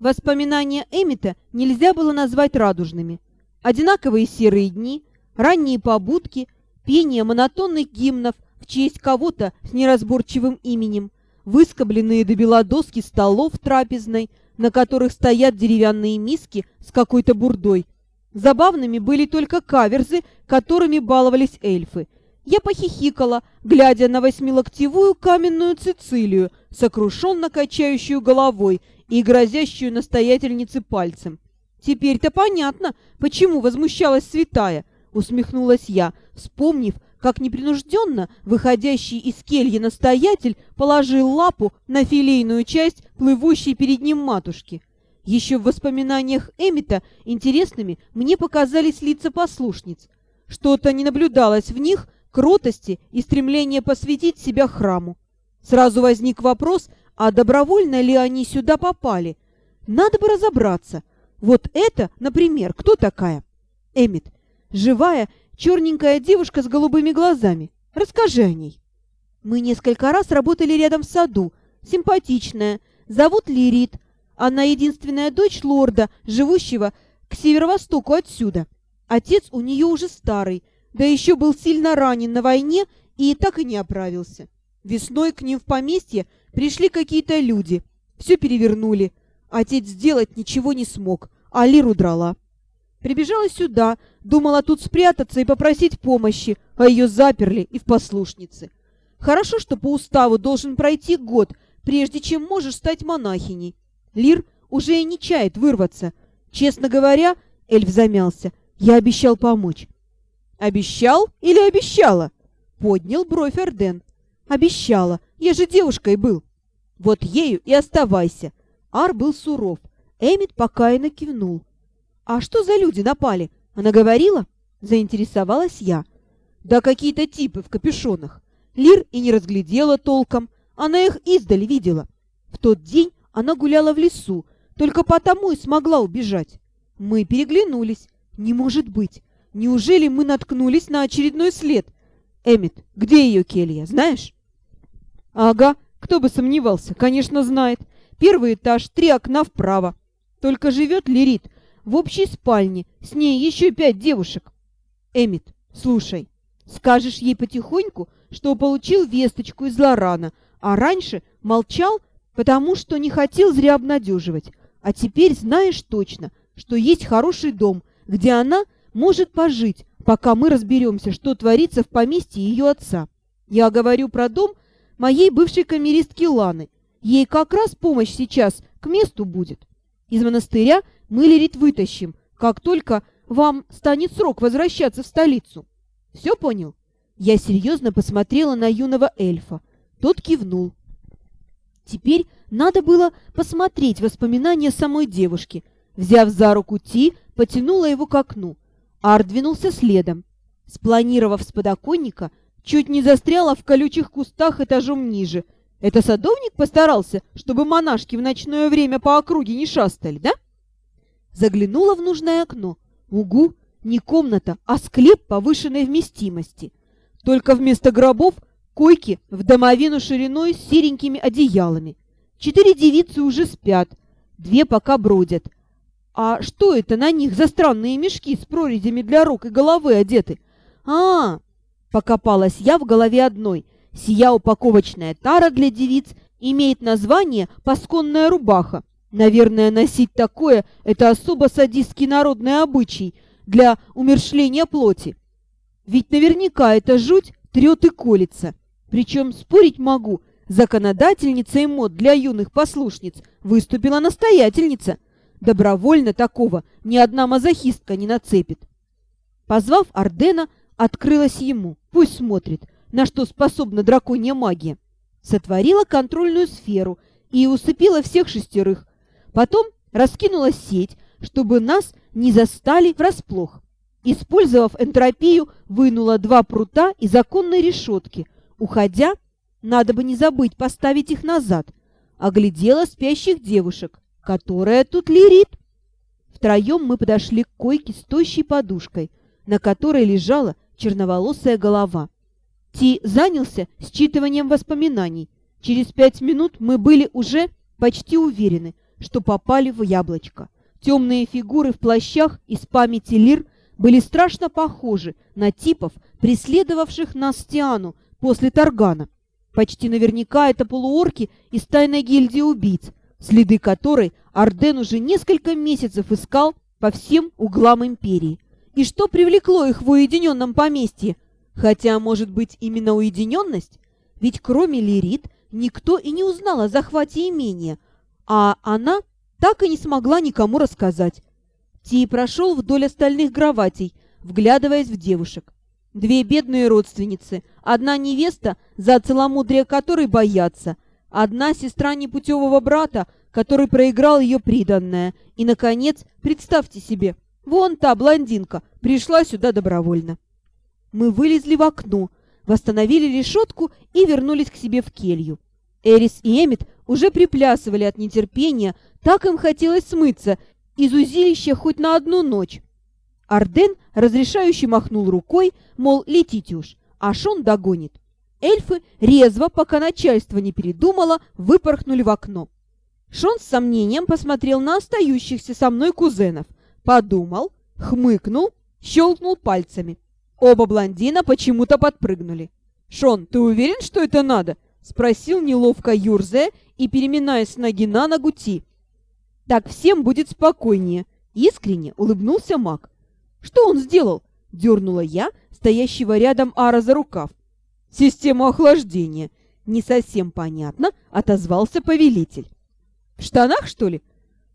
Воспоминания Эмита нельзя было назвать радужными. Одинаковые серые дни, ранние побудки, пение монотонных гимнов в честь кого-то с неразборчивым именем, выскобленные до бела доски столов трапезной, на которых стоят деревянные миски с какой-то бурдой. Забавными были только каверзы, которыми баловались эльфы. Я похихикала, глядя на восьмилоктевую каменную Цицилию, сокрушенно качающую головой и грозящую настоятельнице пальцем. «Теперь-то понятно, почему возмущалась святая», — усмехнулась я, вспомнив, как непринужденно выходящий из кельи настоятель положил лапу на филейную часть плывущей перед ним матушки. Еще в воспоминаниях Эмита интересными мне показались лица послушниц. Что-то не наблюдалось в них кротости и стремления посвятить себя храму. Сразу возник вопрос, а добровольно ли они сюда попали? Надо бы разобраться. Вот это, например, кто такая? Эмит. Живая, черненькая девушка с голубыми глазами. Расскажи о ней. Мы несколько раз работали рядом в саду. Симпатичная. Зовут Лирит. Она единственная дочь лорда, живущего к северо-востоку отсюда. Отец у нее уже старый, да еще был сильно ранен на войне и так и не оправился. Весной к ним в поместье пришли какие-то люди, все перевернули. Отец сделать ничего не смог, а Лиру драла. Прибежала сюда, думала тут спрятаться и попросить помощи, а ее заперли и в послушнице. Хорошо, что по уставу должен пройти год, прежде чем можешь стать монахиней. Лир уже и не чает вырваться. Честно говоря, эльф замялся, я обещал помочь. «Обещал или обещала?» Поднял бровь Орден. «Обещала. Я же девушкой был». «Вот ею и оставайся». Ар был суров. Эмит покаянно кивнул. «А что за люди напали? Она говорила?» Заинтересовалась я. «Да какие-то типы в капюшонах. Лир и не разглядела толком. Она их издали видела. В тот день она гуляла в лесу, только потому и смогла убежать. Мы переглянулись. Не может быть. Неужели мы наткнулись на очередной след? Эмит, где ее келья, знаешь? Ага, кто бы сомневался, конечно, знает. Первый этаж, три окна вправо. Только живет Лирит в общей спальне, с ней еще пять девушек. Эмит, слушай, скажешь ей потихоньку, что получил весточку из Лорана, а раньше молчал, потому что не хотел зря обнадеживать. А теперь знаешь точно, что есть хороший дом, где она может пожить, пока мы разберемся, что творится в поместье ее отца. Я говорю про дом моей бывшей камеристки Ланы. Ей как раз помощь сейчас к месту будет. Из монастыря мы Лерит вытащим, как только вам станет срок возвращаться в столицу. Все понял? Я серьезно посмотрела на юного эльфа. Тот кивнул. Теперь надо было посмотреть воспоминания самой девушки. Взяв за руку Ти, потянула его к окну. Ар двинулся следом. Спланировав с подоконника, чуть не застряла в колючих кустах этажом ниже. Это садовник постарался, чтобы монашки в ночное время по округе не шастали, да? Заглянула в нужное окно. Угу, не комната, а склеп повышенной вместимости. Только вместо гробов койки в домовину шириной с серенькими одеялами. Четыре девицы уже спят, две пока бродят, а что это на них за странные мешки с прорезями для рук и головы одеты? А, покопалась я в голове одной. Сия упаковочная тара для девиц имеет название «пасконная рубаха». Наверное, носить такое – это особо садистский народный обычай для умершления плоти. Ведь наверняка эта жуть трет и колется. Причем спорить могу, законодательницей мод для юных послушниц выступила настоятельница – Добровольно такого ни одна мазохистка не нацепит. Позвав Ардена, открылась ему. Пусть смотрит, на что способна драконья магия. Сотворила контрольную сферу и усыпила всех шестерых. Потом раскинула сеть, чтобы нас не застали врасплох. Использовав энтропию, вынула два прута и законной решетки. Уходя, надо бы не забыть поставить их назад. Оглядела спящих девушек которая тут лирит. Втроем мы подошли к койке с тощей подушкой, на которой лежала черноволосая голова. Ти занялся считыванием воспоминаний. Через пять минут мы были уже почти уверены, что попали в яблочко. Темные фигуры в плащах из памяти лир были страшно похожи на типов, преследовавших нас после Таргана. Почти наверняка это полуорки из тайной гильдии убийц, следы которой Арден уже несколько месяцев искал по всем углам империи. И что привлекло их в уединенном поместье? Хотя, может быть, именно уединенность? Ведь кроме Лирит никто и не узнал о захвате имения, а она так и не смогла никому рассказать. Ти прошел вдоль остальных кроватей, вглядываясь в девушек. Две бедные родственницы, одна невеста, за целомудрие которой боятся, одна сестра непутевого брата, который проиграл ее приданное, и, наконец, представьте себе, вон та блондинка пришла сюда добровольно. Мы вылезли в окно, восстановили решетку и вернулись к себе в келью. Эрис и Эмит уже приплясывали от нетерпения, так им хотелось смыться из узилища хоть на одну ночь. Арден разрешающе махнул рукой, мол, летите уж, а Шон догонит. Эльфы резво, пока начальство не передумало, выпорхнули в окно. Шон с сомнением посмотрел на остающихся со мной кузенов, подумал, хмыкнул, щелкнул пальцами. Оба блондина почему-то подпрыгнули. «Шон, ты уверен, что это надо?» — спросил неловко Юрзе и, переминаясь с ноги на ногу, Ти. «Так всем будет спокойнее», — искренне улыбнулся маг. «Что он сделал?» — дернула я, стоящего рядом Ара за рукав. «Систему охлаждения». Не совсем понятно, отозвался повелитель. «В штанах, что ли?»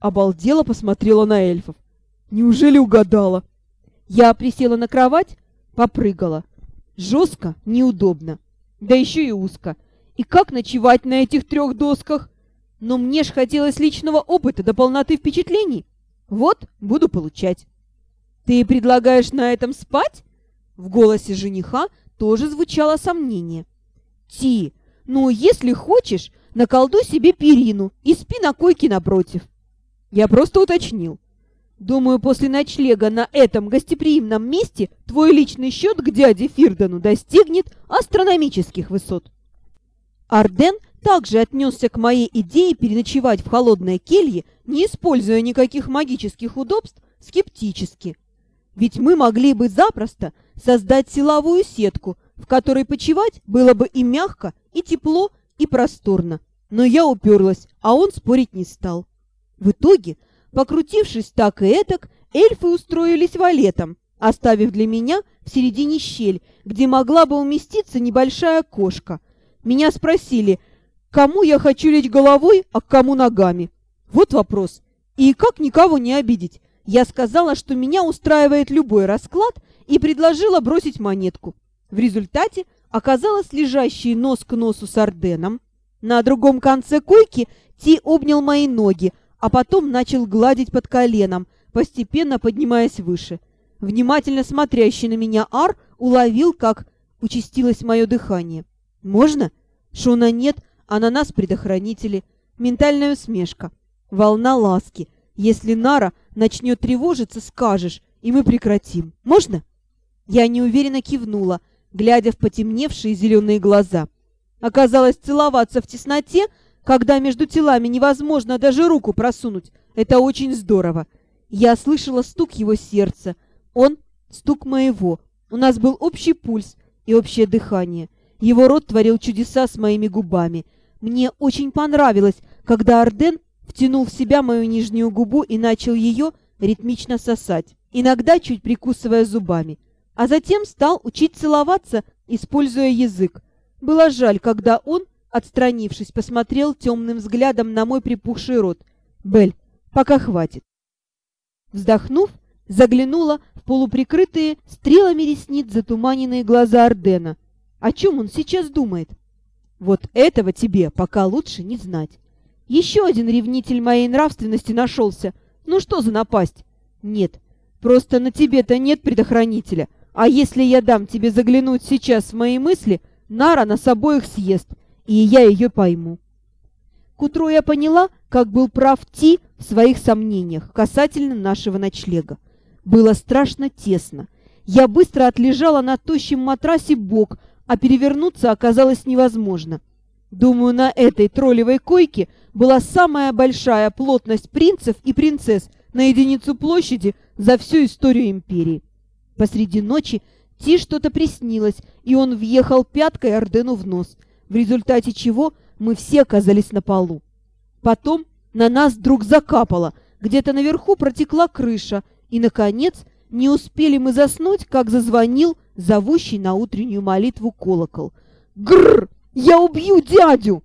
Обалдела посмотрела на эльфов. «Неужели угадала?» Я присела на кровать, попрыгала. Жестко, неудобно. Да еще и узко. И как ночевать на этих трех досках? Но мне ж хотелось личного опыта до полноты впечатлений. Вот, буду получать. «Ты предлагаешь на этом спать?» В голосе жениха тоже звучало сомнение. «Ти, ну, если хочешь, наколдуй себе перину и спи на койке напротив». Я просто уточнил. Думаю, после ночлега на этом гостеприимном месте твой личный счет к дяде Фирдану достигнет астрономических высот. Арден также отнесся к моей идее переночевать в холодной келье, не используя никаких магических удобств, скептически. Ведь мы могли бы запросто создать силовую сетку, в которой почевать было бы и мягко, и тепло, и просторно. Но я уперлась, а он спорить не стал. В итоге Покрутившись так и этак, эльфы устроились валетом, оставив для меня в середине щель, где могла бы уместиться небольшая кошка. Меня спросили, кому я хочу лечь головой, а кому ногами. Вот вопрос. И как никого не обидеть? Я сказала, что меня устраивает любой расклад и предложила бросить монетку. В результате оказалась лежащий нос к носу с Орденом. На другом конце койки Ти обнял мои ноги, а потом начал гладить под коленом, постепенно поднимаясь выше. Внимательно смотрящий на меня Ар уловил, как участилось мое дыхание. «Можно?» Шона нет, а на нас предохранители. Ментальная усмешка. Волна ласки. Если Нара начнет тревожиться, скажешь, и мы прекратим. Можно? Я неуверенно кивнула, глядя в потемневшие зеленые глаза. Оказалось, целоваться в тесноте — когда между телами невозможно даже руку просунуть. Это очень здорово. Я слышала стук его сердца. Он — стук моего. У нас был общий пульс и общее дыхание. Его рот творил чудеса с моими губами. Мне очень понравилось, когда Арден втянул в себя мою нижнюю губу и начал ее ритмично сосать, иногда чуть прикусывая зубами. А затем стал учить целоваться, используя язык. Было жаль, когда он отстранившись, посмотрел темным взглядом на мой припухший рот. «Бель, пока хватит». Вздохнув, заглянула в полуприкрытые стрелами ресниц затуманенные глаза Ордена. О чем он сейчас думает? Вот этого тебе пока лучше не знать. Еще один ревнитель моей нравственности нашелся. Ну что за напасть? Нет, просто на тебе-то нет предохранителя. А если я дам тебе заглянуть сейчас в мои мысли, Нара нас обоих съест и я ее пойму. К утру я поняла, как был прав Ти в своих сомнениях касательно нашего ночлега. Было страшно тесно. Я быстро отлежала на тощем матрасе бок, а перевернуться оказалось невозможно. Думаю, на этой троллевой койке была самая большая плотность принцев и принцесс на единицу площади за всю историю империи. Посреди ночи Ти что-то приснилось, и он въехал пяткой Ордену в нос, в результате чего мы все оказались на полу. Потом на нас вдруг закапало, где-то наверху протекла крыша, и, наконец, не успели мы заснуть, как зазвонил зовущий на утреннюю молитву колокол. «Гррр! Я убью дядю!»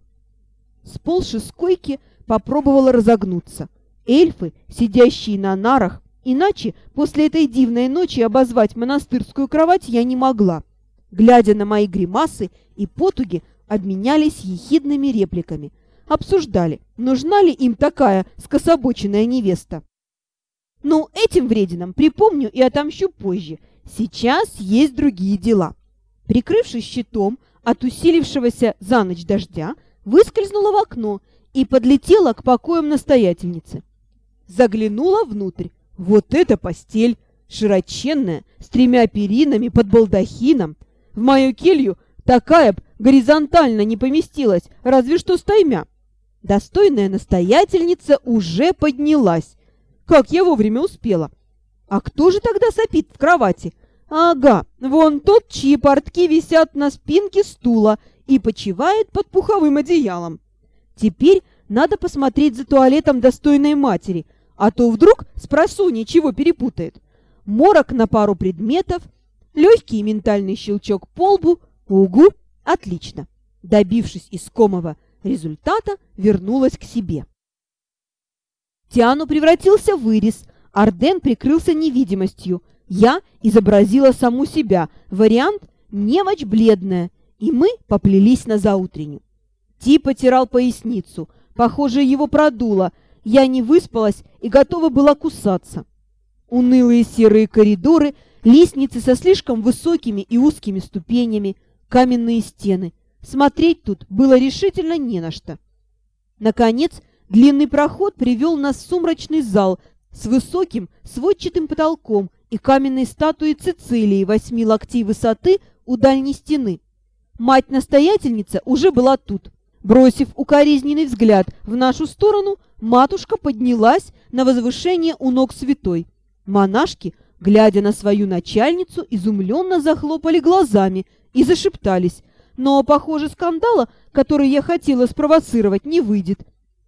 Сползши с койки, попробовала разогнуться. Эльфы, сидящие на нарах, иначе после этой дивной ночи обозвать монастырскую кровать я не могла. Глядя на мои гримасы и потуги, обменялись ехидными репликами. Обсуждали, нужна ли им такая скособоченная невеста. Ну, этим врединам припомню и отомщу позже. Сейчас есть другие дела. Прикрывшись щитом от усилившегося за ночь дождя, выскользнула в окно и подлетела к покоям настоятельницы. Заглянула внутрь. Вот эта постель! Широченная, с тремя перинами под балдахином. В мою келью такая б горизонтально не поместилась, разве что стаймя. Достойная настоятельница уже поднялась. Как я вовремя успела. А кто же тогда сопит в кровати? Ага, вон тот, чьи портки висят на спинке стула и почивает под пуховым одеялом. Теперь надо посмотреть за туалетом достойной матери, а то вдруг спросу, ничего перепутает. Морок на пару предметов, легкий ментальный щелчок по лбу. Угу, отлично. Добившись искомого результата, вернулась к себе. Тиану превратился в ирис, Арден прикрылся невидимостью, я изобразила саму себя, вариант «немочь бледная», и мы поплелись на заутренню. Ти потирал поясницу, похоже, его продуло, я не выспалась и готова была кусаться. Унылые серые коридоры, лестницы со слишком высокими и узкими ступенями, каменные стены. Смотреть тут было решительно не на что. Наконец, длинный проход привел нас в сумрачный зал с высоким сводчатым потолком и каменной статуей Цицилии восьми локтей высоты у дальней стены. Мать-настоятельница уже была тут. Бросив укоризненный взгляд в нашу сторону, матушка поднялась на возвышение у ног святой. Монашки, глядя на свою начальницу, изумленно захлопали глазами и зашептались. Но, похоже, скандала, который я хотела спровоцировать, не выйдет.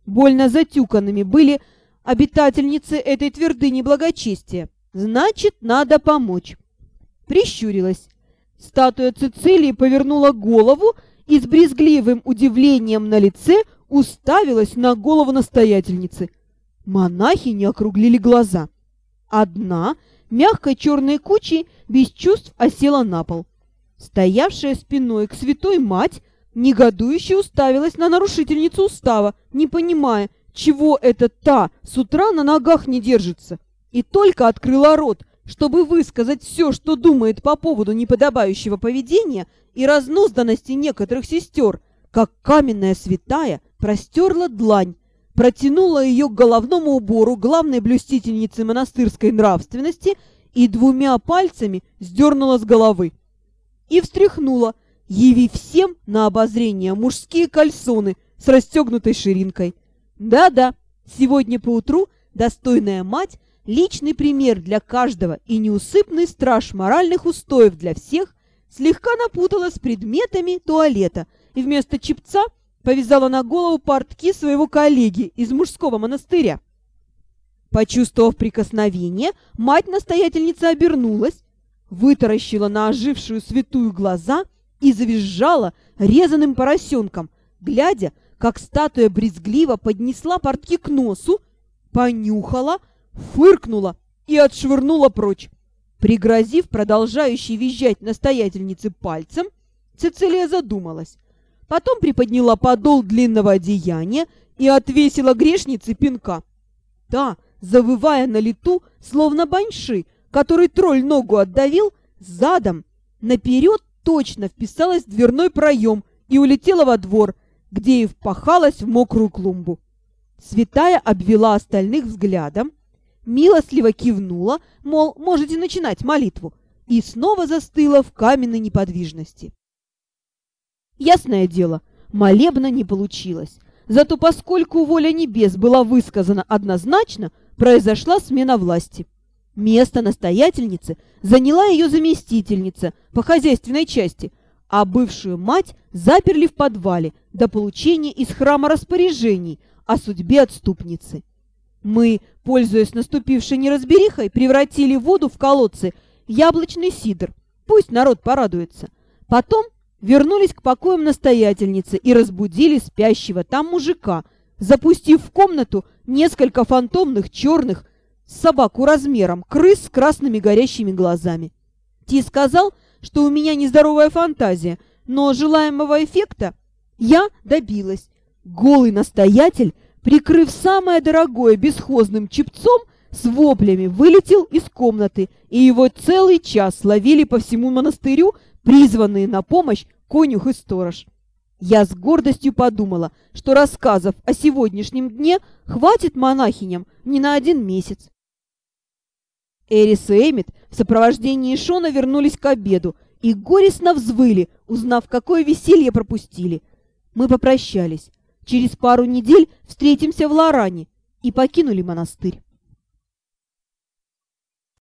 Больно затюканными были обитательницы этой твердыни благочестия. Значит, надо помочь. Прищурилась. Статуя Цицилии повернула голову и с брезгливым удивлением на лице уставилась на голову настоятельницы. Монахи не округлили глаза. Одна, мягкой черной кучей, без чувств осела на пол. Стоявшая спиной к святой мать, негодующе уставилась на нарушительницу устава, не понимая, чего это та с утра на ногах не держится, и только открыла рот, чтобы высказать все, что думает по поводу неподобающего поведения и разнузданности некоторых сестер, как каменная святая простерла длань, протянула ее к головному убору главной блюстительницы монастырской нравственности и двумя пальцами сдернула с головы. И встряхнула, явив всем на обозрение мужские кальсоны с расстегнутой ширинкой. Да-да, сегодня поутру достойная мать – личный пример для каждого и неусыпный страж моральных устоев для всех – слегка напутала с предметами туалета и вместо чипца повязала на голову портки своего коллеги из мужского монастыря. Почувствовав прикосновение, мать-настоятельница обернулась, вытаращила на ожившую святую глаза и завизжала резаным поросенком, глядя, как статуя брезгливо поднесла портки к носу, понюхала, фыркнула и отшвырнула прочь. Пригрозив продолжающей визжать настоятельнице пальцем, Цицилия задумалась. Потом приподняла подол длинного одеяния и отвесила грешнице пинка. Та, завывая на лету, словно баньши, который тролль ногу отдавил, задом наперед точно вписалась в дверной проем и улетела во двор, где и впахалась в мокрую клумбу. Святая обвела остальных взглядом, милостливо кивнула, мол, можете начинать молитву, и снова застыла в каменной неподвижности. Ясное дело, молебна не получилось. Зато поскольку воля небес была высказана однозначно, произошла смена власти. Место настоятельницы заняла ее заместительница по хозяйственной части, а бывшую мать заперли в подвале до получения из храма распоряжений о судьбе отступницы. Мы, пользуясь наступившей неразберихой, превратили воду в колодцы яблочный сидр. Пусть народ порадуется. Потом вернулись к покоям настоятельницы и разбудили спящего там мужика, запустив в комнату несколько фантомных черных собаку размером крыс с красными горящими глазами. Ти сказал, что у меня нездоровая фантазия, но желаемого эффекта я добилась. Голый настоятель прикрыв самое дорогое бесхозным чепцом, с воплями вылетел из комнаты, и его целый час ловили по всему монастырю призванные на помощь конюх и сторож. Я с гордостью подумала, что рассказов о сегодняшнем дне хватит монахиням не на один месяц. Эрис и Эмит в сопровождении Шона вернулись к обеду и горестно взвыли, узнав, какое веселье пропустили. Мы попрощались. Через пару недель встретимся в Лоране и покинули монастырь.